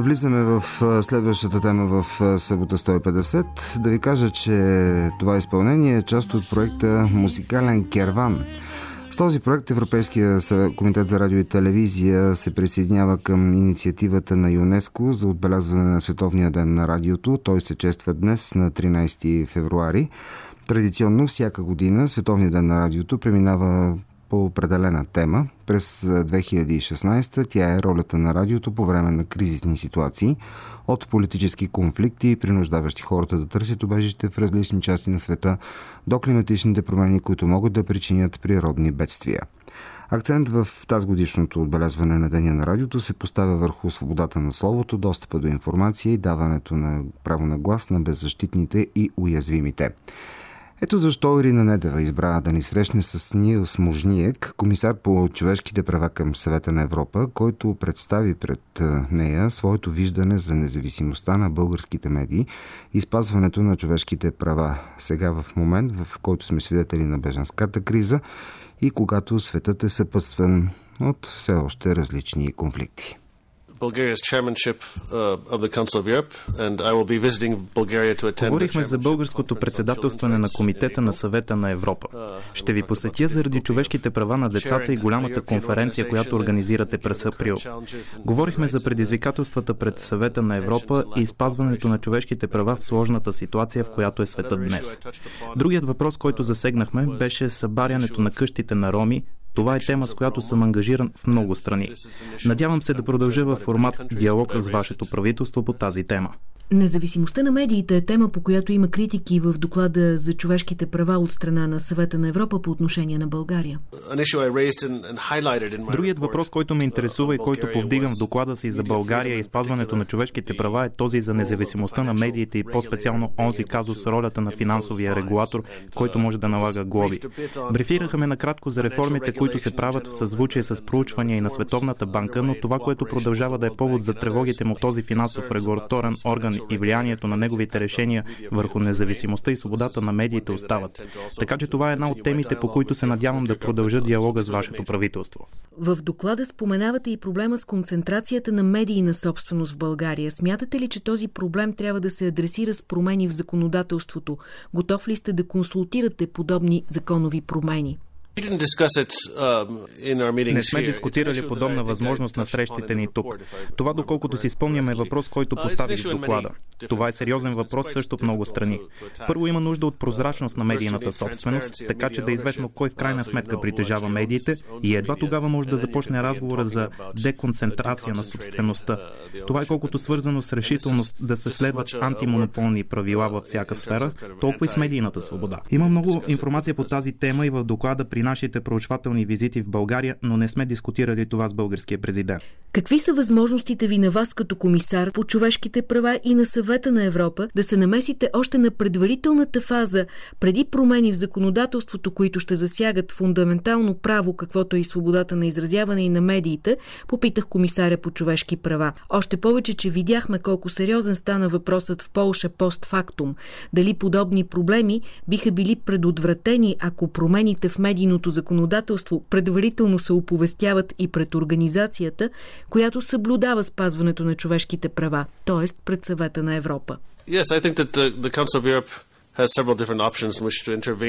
навлизаме в следващата тема в събота 150, да ви кажа, че това изпълнение е част от проекта Музикален керван. С този проект Европейския комитет за радио и телевизия се присъединява към инициативата на ЮНЕСКО за отбелязване на Световния ден на радиото. Той се чества днес на 13 февруари. Традиционно всяка година Световния ден на радиото преминава по определена тема. През 2016 тя е ролята на радиото по време на кризисни ситуации, от политически конфликти, принуждаващи хората да търсят убежище в различни части на света, до климатичните промени, които могат да причинят природни бедствия. Акцент в тази годишното отбелязване на Деня на радиото се поставя върху свободата на словото, достъпа до информация и даването на право на глас на беззащитните и уязвимите. Ето защо Ирина Недева избра да ни срещне с Нилс Можниек, комисар по човешките права към Съвета на Европа, който представи пред нея своето виждане за независимостта на българските медии и спазването на човешките права. Сега в момент, в който сме свидетели на бежанската криза и когато светът е съпътстван от все още различни конфликти. Bulgaria's chairmanship uh, of the Council of Europe, and I will be visiting Bulgaria to attend. Говорихме за българското председателстване на Комитета на съвета на Европа. Ще ви посетя заради човешките права на децата и голямата конференция, която организирате през април. Говорихме за предизвикателствата пред съвета на Европа и спазването на човешките права в сложната ситуация, в която е светът днес. Другият въпрос, който засегнахме, беше събарянето на къщите на роми, това е тема, с която съм ангажиран в много страни. Надявам се да продължа във формат диалог с вашето правителство по тази тема. Независимостта на медиите е тема, по която има критики в доклада за човешките права от страна на Съвета на Европа по отношение на България. Другият въпрос, който ме интересува и който повдигам в доклада си за България и спазването на човешките права е този за независимостта на медиите и по-специално онзи казус ролята на финансовия регулатор, който може да налага глоби. Брифираха ме накратко за реформите, които се правят в съзвучие с проучвания и на Световната банка, но това, което продължава да е повод за тревогите му този финансов регулаторен орган и влиянието на неговите решения върху независимостта и свободата на медиите остават. Така че това е една от темите, по които се надявам да продължа диалога с вашето правителство. В доклада споменавате и проблема с концентрацията на медии на собственост в България. Смятате ли, че този проблем трябва да се адресира с промени в законодателството? Готов ли сте да консултирате подобни законови промени? Um, Не сме дискутирали подобна възможност на срещите ни тук. Това, доколкото си спомняме, е въпрос, който поставих в доклада. Това е сериозен въпрос също в много страни. Първо има нужда от прозрачност на медийната собственост, така че да е известно кой в крайна сметка притежава медиите и едва тогава може да започне разговора за деконцентрация на собствеността. Това е колкото свързано с решителност да се следват антимонополни правила във всяка сфера, толкова и с медийната свобода. Има много информация по тази тема и в доклада при нашите проучвателни визити в България, но не сме дискутирали това с българския президент. Какви са възможностите ви на вас като комисар по човешките права и на съвета на Европа да се намесите още на предварителната фаза, преди промени в законодателството, които ще засягат фундаментално право, каквото е и свободата на изразяване и на медиите, попитах комисаря по човешки права. Още повече, че видяхме колко сериозен стана въпросът в Полша постфактум. Дали подобни проблеми биха били предотвратени, ако промените в медийното медийното законодателство предварително се оповестяват и пред организацията, която съблюдава спазването на човешките права, т.е. пред съвета на Европа. Yes, I think that the, the Council of Europe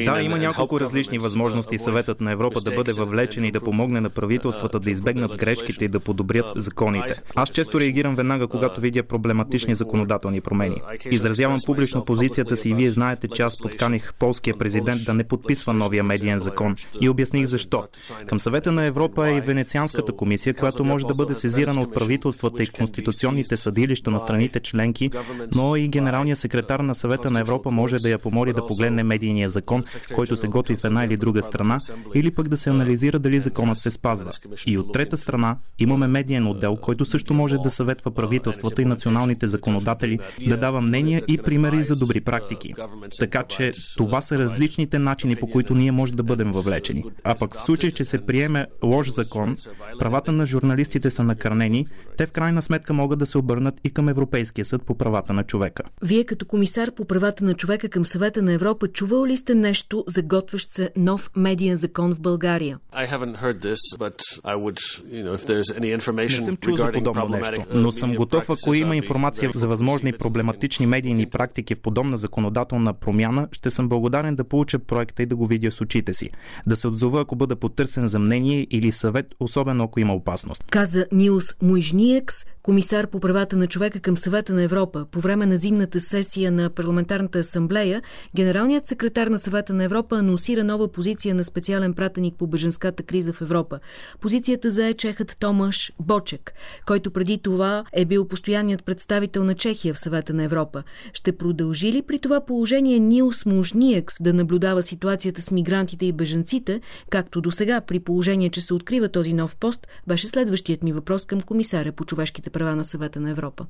да, има няколко различни възможности съветът на Европа да бъде въвлечен и да помогне на правителствата да избегнат грешките и да подобрят законите. Аз често реагирам веднага, когато видя проблематични законодателни промени. Изразявам публично позицията си и вие знаете, че аз подканих полския президент да не подписва новия медиен закон и обясних защо. Към съвета на Европа е и Венецианската комисия, която може да бъде сезирана от правителствата и конституционните съдилища на страните членки, но и генералният секретар на съвета на Европа може да я помоли да погледне медийния закон, който се готви в една или друга страна, или пък да се анализира дали законът се спазва. И от трета страна имаме медиен отдел, който също може да съветва правителствата и националните законодатели да дава мнения и примери за добри практики. Така че това са различните начини, по които ние може да бъдем въвлечени. А пък в случай, че се приеме лош закон, правата на журналистите са накърнени, те в крайна сметка могат да се обърнат и към Европейския съд по правата на човека. Вие като комисар по правата на човека към към съвета на Европа, чувал ли сте нещо за готвещ се нов медиен закон в България? Не съм чул за подобно нещо, но съм готов, ако има информация за възможни проблематични медийни практики в подобна законодателна промяна, ще съм благодарен да получа проекта и да го видя с очите си. Да се отзова, ако бъда потърсен за мнение или съвет, особено ако има опасност. Каза Нилс Муижниекс, комисар по правата на човека към съвета на Европа. По време на зимната сесия на парламентарната асамблея, генералният секретар на съвета на Европа анонсира нова позиция на специален пратеник по беженската криза в Европа. Позицията зае чехът Томаш Бочек, който преди това е бил постоянният представител на Чехия в съвета на Европа. Ще продължи ли при това положение Нилс Мужниекс да наблюдава ситуацията с мигрантите и беженците, както до сега при положение, че се открива този нов пост, беше следващият ми въпрос към комисаря по човешките права на съвета на Европа.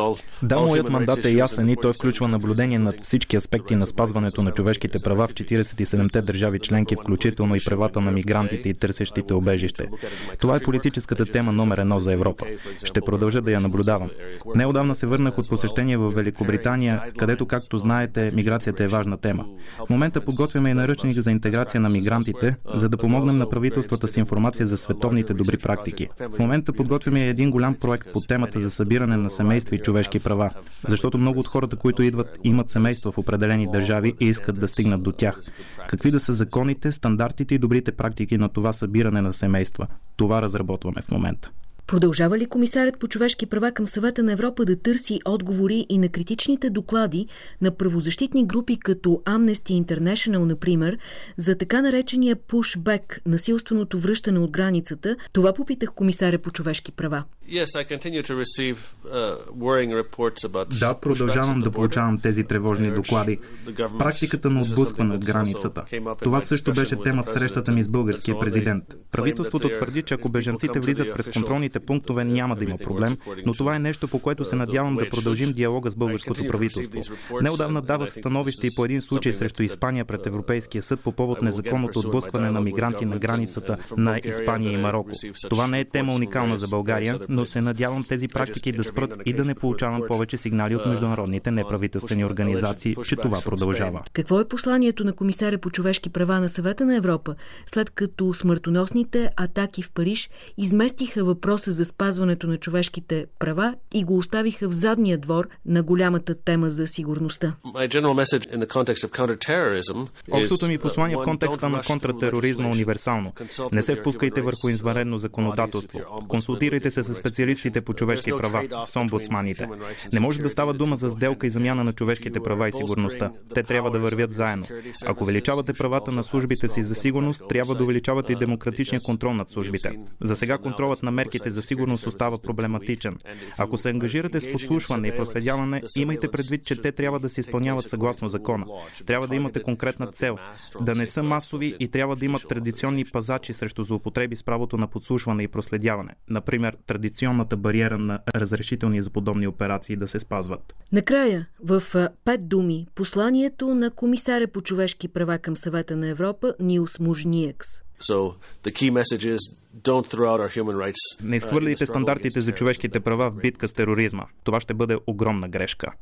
Uh, да, моят мандат е ясен и той включва наблюдение над всички аспекти на спазването на човешките права в 47-те държави членки, включително и правата на мигрантите и търсещите обежище. Това е политическата тема номер едно за Европа. Ще продължа да я наблюдавам. Неодавна се върнах от посещение в Великобритания, където, както знаете, миграцията е важна тема. В момента подготвяме и наръчник за интеграция на мигрантите, за да помогнем на правителствата с информация за световните добри практики. В момента подготвяме един голям проект по темата за събиране на семейства и човешки права, защото много от хората, които идват, имат семейства в определени държави и искат да стигнат до тях. Какви да са законите, стандартите и добрите практики на това събиране на семейства? Това разработваме в момента. Продължава ли комисарят по човешки права към съвета на Европа да търси отговори и на критичните доклади на правозащитни групи като Amnesty International, например, за така наречения пушбек, насилственото връщане от границата? Това попитах комисаря по човешки права. Uh, да, продължавам да получавам тези тревожни доклади. Практиката на отблъскване от границата. Това също беше тема в срещата ми с българския президент. Правителството твърди, че ако бежанците влизат през контролните пунктове, няма да има проблем, но това е нещо, по което се надявам да продължим диалога с българското правителство. Неодавна давах становище и по един случай срещу Испания пред Европейския съд по повод незаконното отблъскване на мигранти на границата на Испания и Марокко. Това не е тема уникална за България, но но се надявам тези практики да спрат и да не получавам повече сигнали от международните неправителствени организации, че това продължава. Какво е посланието на комисаря по човешки права на съвета на Европа, след като смъртоносните атаки в Париж изместиха въпроса за спазването на човешките права и го оставиха в задния двор на голямата тема за сигурността? Общото ми послание в контекста на контратероризма е универсално. Не се впускайте върху извънредно законодателство. Консултирайте се с специалистите по човешки права, с омбудсманите. Не може да става дума за сделка и замяна на човешките права и сигурността. Те трябва да вървят заедно. Ако увеличавате правата на службите си за сигурност, трябва да увеличавате и демократичния контрол над службите. За сега контролът на мерките за сигурност остава проблематичен. Ако се ангажирате с подслушване и проследяване, имайте предвид, че те трябва да се изпълняват съгласно закона. Трябва да имате конкретна цел. Да не са масови и трябва да имат традиционни пазачи срещу злоупотреби с правото на подслушване и проследяване. Например, традиционната бариера на разрешителни за подобни операции да се спазват. Накрая, в пет думи, посланието на комисаря по човешки права към съвета на Европа Нилс Мужниекс. So the key message is don't throw out our human rights. Не изхвърляйте стандартите за човешките права в битка с тероризма. Това ще бъде огромна грешка.